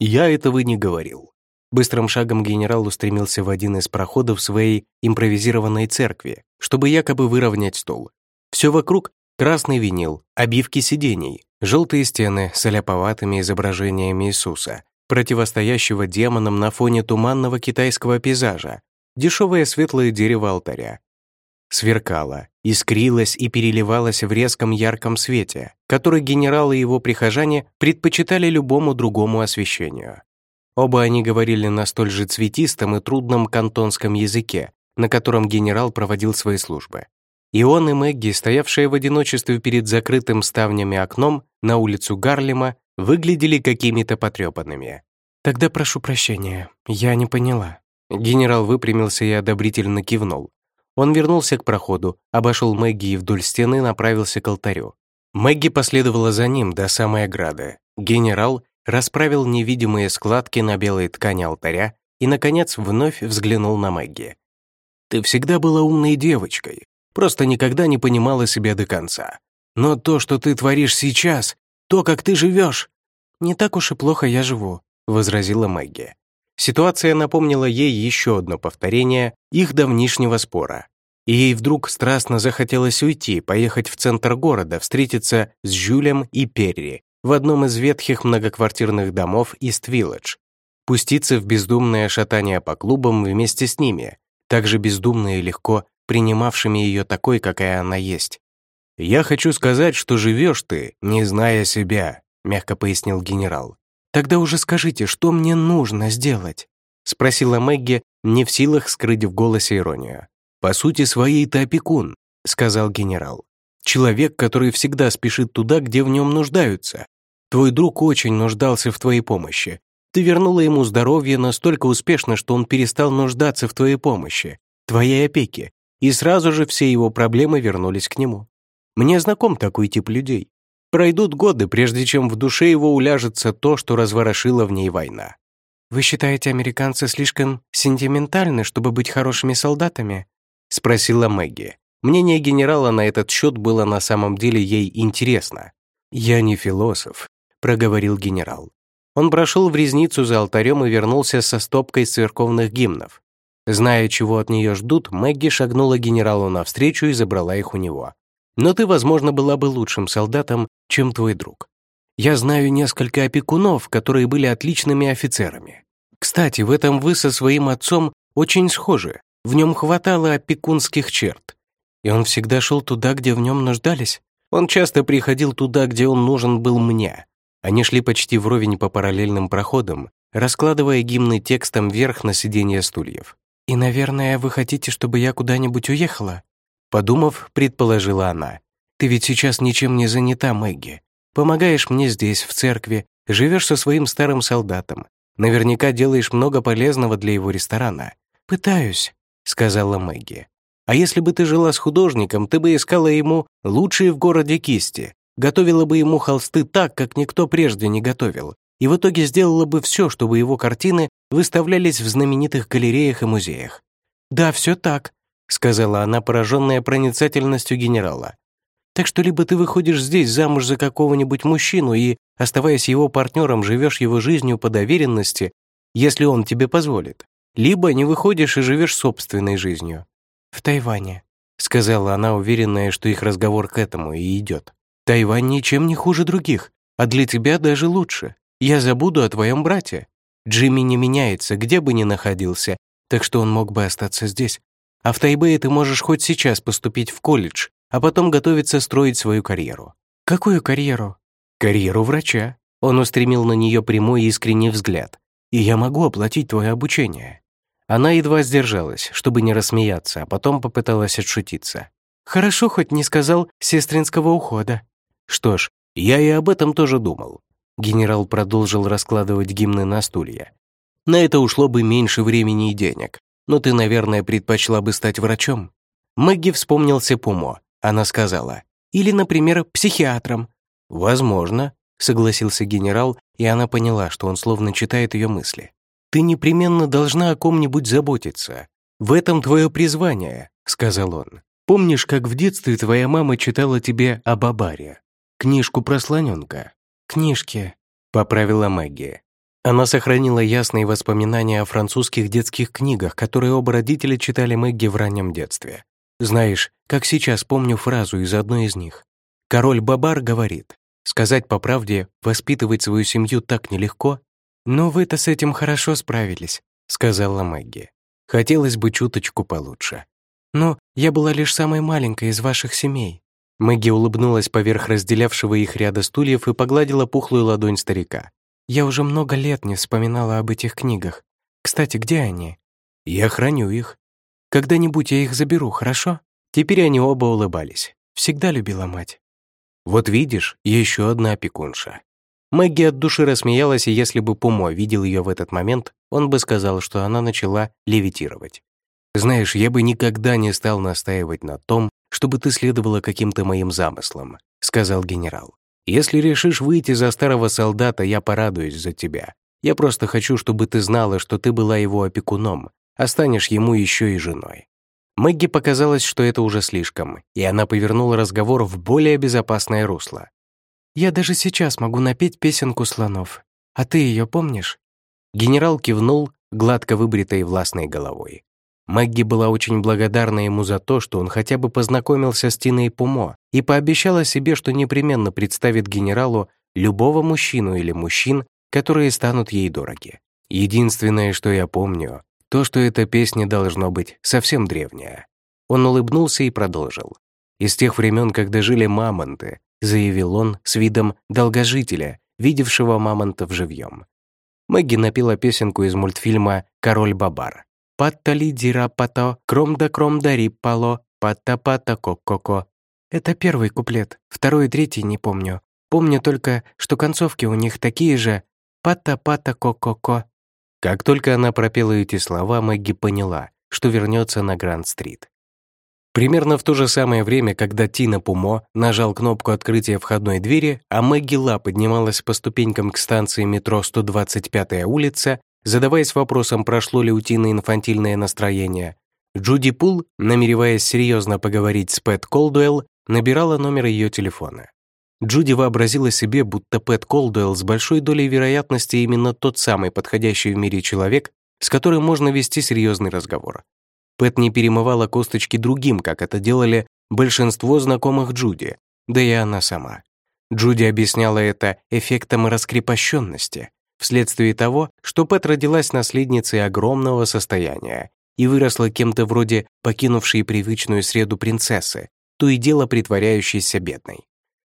«Я этого не говорил». Быстрым шагом генерал устремился в один из проходов своей импровизированной церкви, чтобы якобы выровнять стол. Все вокруг — красный винил, обивки сидений, желтые стены с аляповатыми изображениями Иисуса, противостоящего демонам на фоне туманного китайского пейзажа, дешевое светлое дерево алтаря. Сверкало, искрилось и переливалось в резком ярком свете, который генерал и его прихожане предпочитали любому другому освещению. Оба они говорили на столь же цветистом и трудном кантонском языке, на котором генерал проводил свои службы. И он и Мэгги, стоявшие в одиночестве перед закрытым ставнями окном на улицу Гарлема, выглядели какими-то потрепанными. «Тогда прошу прощения, я не поняла». Генерал выпрямился и одобрительно кивнул. Он вернулся к проходу, обошел Мэгги и вдоль стены направился к алтарю. Мэгги последовала за ним до самой ограды. Генерал расправил невидимые складки на белой ткани алтаря и, наконец, вновь взглянул на Мэгги. «Ты всегда была умной девочкой, просто никогда не понимала себя до конца. Но то, что ты творишь сейчас, то, как ты живешь...» «Не так уж и плохо я живу», — возразила Мэгги. Ситуация напомнила ей еще одно повторение их давнишнего спора. И ей вдруг страстно захотелось уйти, поехать в центр города, встретиться с Жюлем и Перри в одном из ветхих многоквартирных домов Ист-Вилледж, пуститься в бездумное шатание по клубам вместе с ними, так же бездумно и легко принимавшими ее такой, какая она есть. «Я хочу сказать, что живешь ты, не зная себя», — мягко пояснил генерал. «Тогда уже скажите, что мне нужно сделать?» — спросила Мэгги, не в силах скрыть в голосе иронию. «По сути своей ты опекун», — сказал генерал. «Человек, который всегда спешит туда, где в нем нуждаются. Твой друг очень нуждался в твоей помощи. Ты вернула ему здоровье настолько успешно, что он перестал нуждаться в твоей помощи, твоей опеке, и сразу же все его проблемы вернулись к нему. Мне знаком такой тип людей. Пройдут годы, прежде чем в душе его уляжется то, что разворошила в ней война. «Вы считаете, американцы слишком сентиментальны, чтобы быть хорошими солдатами?» — спросила Мэгги. Мнение генерала на этот счет было на самом деле ей интересно. «Я не философ», — проговорил генерал. Он прошел в резницу за алтарем и вернулся со стопкой церковных гимнов. Зная, чего от нее ждут, Мэгги шагнула генералу навстречу и забрала их у него. Но ты, возможно, была бы лучшим солдатом, чем твой друг. Я знаю несколько опекунов, которые были отличными офицерами. Кстати, в этом вы со своим отцом очень схожи. В нем хватало опекунских черт. И он всегда шел туда, где в нем нуждались. Он часто приходил туда, где он нужен был мне. Они шли почти вровень по параллельным проходам, раскладывая гимны текстом вверх на сиденья стульев. «И, наверное, вы хотите, чтобы я куда-нибудь уехала?» Подумав, предположила она. «Ты ведь сейчас ничем не занята, Мэгги. Помогаешь мне здесь, в церкви, живешь со своим старым солдатом. Наверняка делаешь много полезного для его ресторана». «Пытаюсь», — сказала Мэгги. «А если бы ты жила с художником, ты бы искала ему лучшие в городе кисти, готовила бы ему холсты так, как никто прежде не готовил, и в итоге сделала бы все, чтобы его картины выставлялись в знаменитых галереях и музеях. «Да, все так», — сказала она, пораженная проницательностью генерала. «Так что либо ты выходишь здесь замуж за какого-нибудь мужчину и, оставаясь его партнером, живешь его жизнью по доверенности, если он тебе позволит, либо не выходишь и живешь собственной жизнью. В Тайване», — сказала она, уверенная, что их разговор к этому и идет. «Тайвань ничем не хуже других, а для тебя даже лучше. Я забуду о твоем брате. Джимми не меняется, где бы ни находился, так что он мог бы остаться здесь. А в Тайбэе ты можешь хоть сейчас поступить в колледж, а потом готовиться строить свою карьеру. Какую карьеру? Карьеру врача. Он устремил на нее прямой искренний взгляд. И я могу оплатить твое обучение. Она едва сдержалась, чтобы не рассмеяться, а потом попыталась отшутиться. Хорошо, хоть не сказал сестринского ухода. Что ж, я и об этом тоже думал. Генерал продолжил раскладывать гимны на стулья. «На это ушло бы меньше времени и денег, но ты, наверное, предпочла бы стать врачом». Мэгги вспомнился Пумо. Она сказала, «Или, например, психиатром». «Возможно», — согласился генерал, и она поняла, что он словно читает ее мысли. «Ты непременно должна о ком-нибудь заботиться. В этом твое призвание», — сказал он. «Помнишь, как в детстве твоя мама читала тебе о Бабаре? Книжку про слоненка?» «Книжки», — поправила Мэгги. Она сохранила ясные воспоминания о французских детских книгах, которые оба родителя читали Мэгги в раннем детстве. Знаешь, как сейчас помню фразу из одной из них. «Король Бабар говорит, сказать по правде, воспитывать свою семью так нелегко, но вы-то с этим хорошо справились», — сказала Мэгги. «Хотелось бы чуточку получше. Но я была лишь самой маленькой из ваших семей. Мэгги улыбнулась поверх разделявшего их ряда стульев и погладила пухлую ладонь старика. «Я уже много лет не вспоминала об этих книгах. Кстати, где они?» «Я храню их. Когда-нибудь я их заберу, хорошо?» Теперь они оба улыбались. Всегда любила мать. «Вот видишь, еще одна опекунша». Мэгги от души рассмеялась, и если бы Пумо видел ее в этот момент, он бы сказал, что она начала левитировать. «Знаешь, я бы никогда не стал настаивать на том, чтобы ты следовала каким-то моим замыслам», — сказал генерал. «Если решишь выйти за старого солдата, я порадуюсь за тебя. Я просто хочу, чтобы ты знала, что ты была его опекуном, а станешь ему еще и женой». Мэгги показалось, что это уже слишком, и она повернула разговор в более безопасное русло. «Я даже сейчас могу напеть песенку слонов. А ты ее помнишь?» Генерал кивнул гладко выбритой властной головой. Мэгги была очень благодарна ему за то, что он хотя бы познакомился с Тиной Пумо и пообещала себе, что непременно представит генералу любого мужчину или мужчин, которые станут ей дороги. Единственное, что я помню, то, что эта песня должно быть совсем древняя. Он улыбнулся и продолжил. «Из тех времен, когда жили мамонты», заявил он с видом долгожителя, видевшего мамонтов живьем. Мэгги напела песенку из мультфильма «Король Бабар». Паттали дирапато, кром да кром да риппало, патта-патта ко-ко-ко. Это первый куплет, второй и третий не помню. Помню только, что концовки у них такие же патта-патта ко-ко-ко. Как только она пропела эти слова, Мэгги поняла, что вернется на Гранд-стрит. Примерно в то же самое время, когда Тина Пумо нажал кнопку открытия входной двери, а Мэгги Ла поднималась по ступенькам к станции метро 125-я улица, задаваясь вопросом, прошло ли у Тины инфантильное настроение. Джуди Пул, намереваясь серьезно поговорить с Пэт Колдуэлл, набирала номер ее телефона. Джуди вообразила себе, будто Пэт Колдуэлл с большой долей вероятности именно тот самый подходящий в мире человек, с которым можно вести серьезный разговор. Пэт не перемывала косточки другим, как это делали большинство знакомых Джуди, да и она сама. Джуди объясняла это эффектом раскрепощенности, вследствие того, что Пэт родилась наследницей огромного состояния и выросла кем-то вроде покинувшей привычную среду принцессы, то и дело притворяющейся бедной.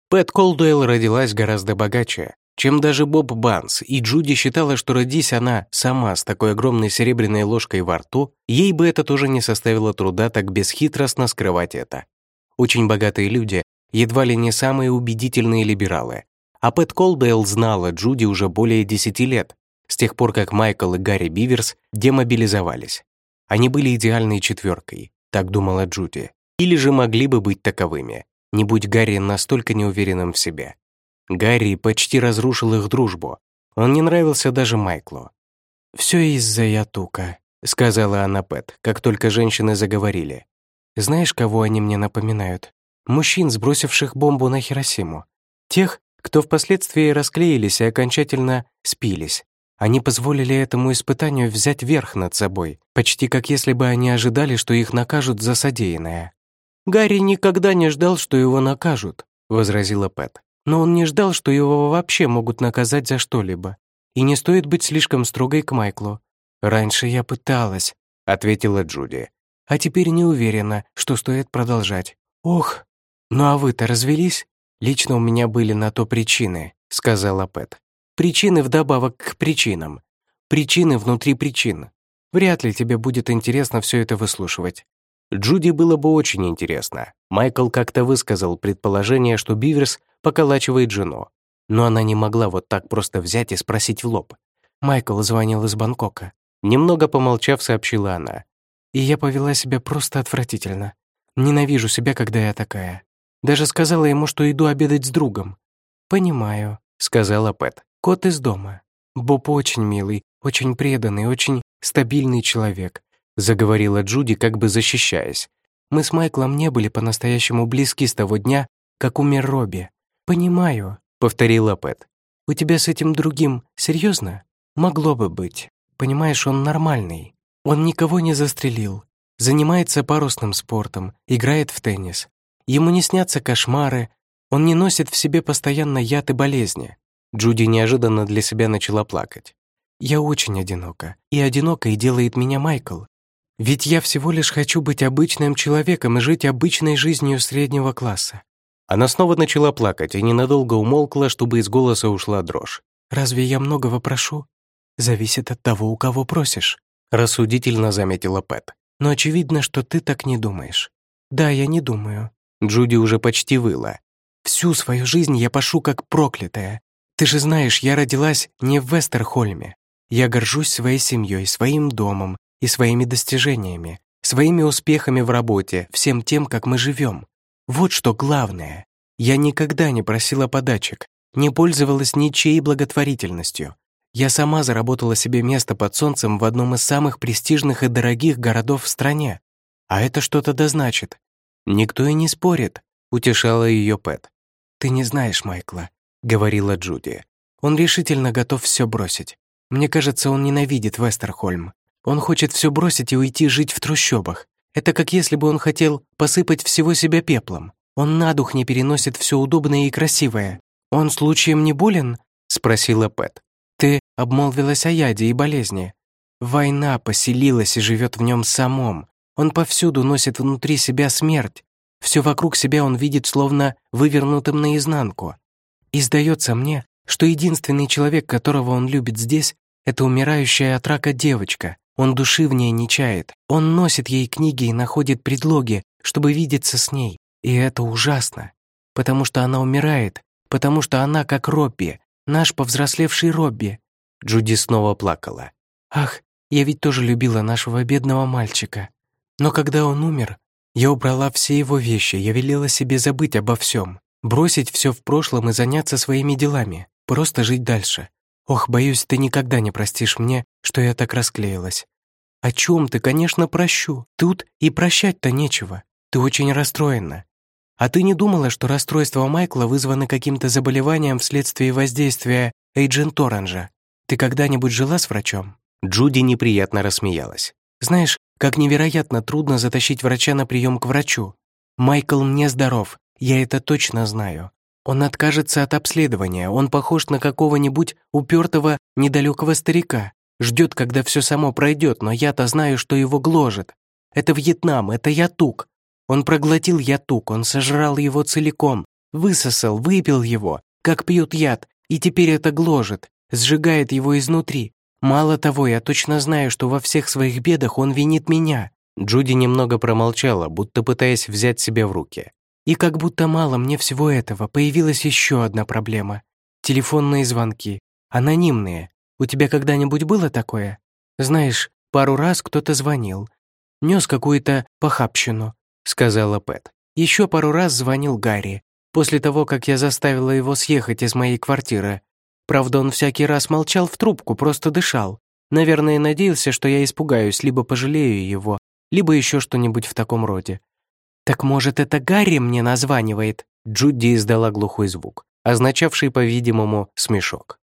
Пэт Колдуэлл родилась гораздо богаче, чем даже Боб Банс, и Джуди считала, что родись она сама с такой огромной серебряной ложкой во рту, ей бы это тоже не составило труда так бесхитростно скрывать это. Очень богатые люди, едва ли не самые убедительные либералы. А Пэт Колдейл знала Джуди уже более десяти лет, с тех пор, как Майкл и Гарри Биверс демобилизовались. Они были идеальной четверкой, так думала Джуди. Или же могли бы быть таковыми, не будь Гарри настолько неуверенным в себе. Гарри почти разрушил их дружбу. Он не нравился даже Майклу. «Все из-за Ятука», — сказала она Пэт, как только женщины заговорили. «Знаешь, кого они мне напоминают? Мужчин, сбросивших бомбу на Хиросиму. Тех, кто впоследствии расклеились и окончательно спились. Они позволили этому испытанию взять верх над собой, почти как если бы они ожидали, что их накажут за содеянное. «Гарри никогда не ждал, что его накажут», — возразила Пэт. «Но он не ждал, что его вообще могут наказать за что-либо. И не стоит быть слишком строгой к Майклу. Раньше я пыталась», — ответила Джуди. «А теперь не уверена, что стоит продолжать. Ох, ну а вы-то развелись? Лично у меня были на то причины», — сказала Пэт. Причины вдобавок к причинам. Причины внутри причин. Вряд ли тебе будет интересно все это выслушивать. Джуди было бы очень интересно. Майкл как-то высказал предположение, что Биверс поколачивает жену. Но она не могла вот так просто взять и спросить в лоб. Майкл звонил из Бангкока. Немного помолчав, сообщила она. И я повела себя просто отвратительно. Ненавижу себя, когда я такая. Даже сказала ему, что иду обедать с другом. «Понимаю», — сказала Пэт. Кот из дома. Боб очень милый, очень преданный, очень стабильный человек», заговорила Джуди, как бы защищаясь. «Мы с Майклом не были по-настоящему близки с того дня, как умер Робби. Понимаю», — повторила Пэт. «У тебя с этим другим серьезно? Могло бы быть. Понимаешь, он нормальный. Он никого не застрелил. Занимается парусным спортом, играет в теннис. Ему не снятся кошмары, он не носит в себе постоянно яд и болезни. Джуди неожиданно для себя начала плакать. «Я очень одинока, и одинокой делает меня Майкл. Ведь я всего лишь хочу быть обычным человеком и жить обычной жизнью среднего класса». Она снова начала плакать и ненадолго умолкла, чтобы из голоса ушла дрожь. «Разве я многого прошу? Зависит от того, у кого просишь», рассудительно заметила Пэт. «Но очевидно, что ты так не думаешь». «Да, я не думаю». Джуди уже почти выла. «Всю свою жизнь я пашу как проклятая, ты же знаешь, я родилась не в Вестерхольме. Я горжусь своей семьей, своим домом и своими достижениями, своими успехами в работе, всем тем, как мы живем. Вот что главное. Я никогда не просила подачек, не пользовалась ничьей благотворительностью. Я сама заработала себе место под солнцем в одном из самых престижных и дорогих городов в стране. А это что-то да значит. Никто и не спорит, утешала ее Пэт. Ты не знаешь Майкла. — говорила Джуди. «Он решительно готов все бросить. Мне кажется, он ненавидит Вестерхольм. Он хочет все бросить и уйти жить в трущобах. Это как если бы он хотел посыпать всего себя пеплом. Он на дух не переносит все удобное и красивое. Он случаем не болен?» — спросила Пэт. «Ты обмолвилась о яде и болезни. Война поселилась и живет в нем самом. Он повсюду носит внутри себя смерть. Все вокруг себя он видит словно вывернутым наизнанку. И сдается мне, что единственный человек, которого он любит здесь, это умирающая от рака девочка. Он души в ней не чает. Он носит ей книги и находит предлоги, чтобы видеться с ней. И это ужасно. Потому что она умирает. Потому что она как Робби. Наш повзрослевший Робби. Джуди снова плакала. Ах, я ведь тоже любила нашего бедного мальчика. Но когда он умер, я убрала все его вещи, я велела себе забыть обо всем. Бросить все в прошлом и заняться своими делами, просто жить дальше. Ох, боюсь, ты никогда не простишь мне, что я так расклеилась. О чем ты, конечно, прощу. Тут и прощать-то нечего. Ты очень расстроена. А ты не думала, что расстройство Майкла вызвано каким-то заболеванием вследствие воздействия Эйджент Оранжа? Ты когда-нибудь жила с врачом?» Джуди неприятно рассмеялась. «Знаешь, как невероятно трудно затащить врача на прием к врачу. Майкл нездоров, я это точно знаю. Он откажется от обследования, он похож на какого-нибудь упертого недалекого старика. Ждет, когда все само пройдет, но я-то знаю, что его гложет. Это Вьетнам, это ятук. Он проглотил ятук, он сожрал его целиком, высосал, выпил его, как пьют яд, И теперь это гложет, сжигает его изнутри. Мало того, я точно знаю, что во всех своих бедах он винит меня». Джуди немного промолчала, будто пытаясь взять себя в руки. «И как будто мало мне всего этого, появилась еще одна проблема. Телефонные звонки. Анонимные. У тебя когда-нибудь было такое? Знаешь, пару раз кто-то звонил. Нес какую-то похабщину», — сказала Пэт. Еще пару раз звонил Гарри, после того, как я заставила его съехать из моей квартиры. Правда, он всякий раз молчал в трубку, просто дышал. Наверное, надеялся, что я испугаюсь, либо пожалею его, либо еще что-нибудь в таком роде. «Так, может, это Гарри мне названивает?» Джуди издала глухой звук, означавший, по-видимому, смешок.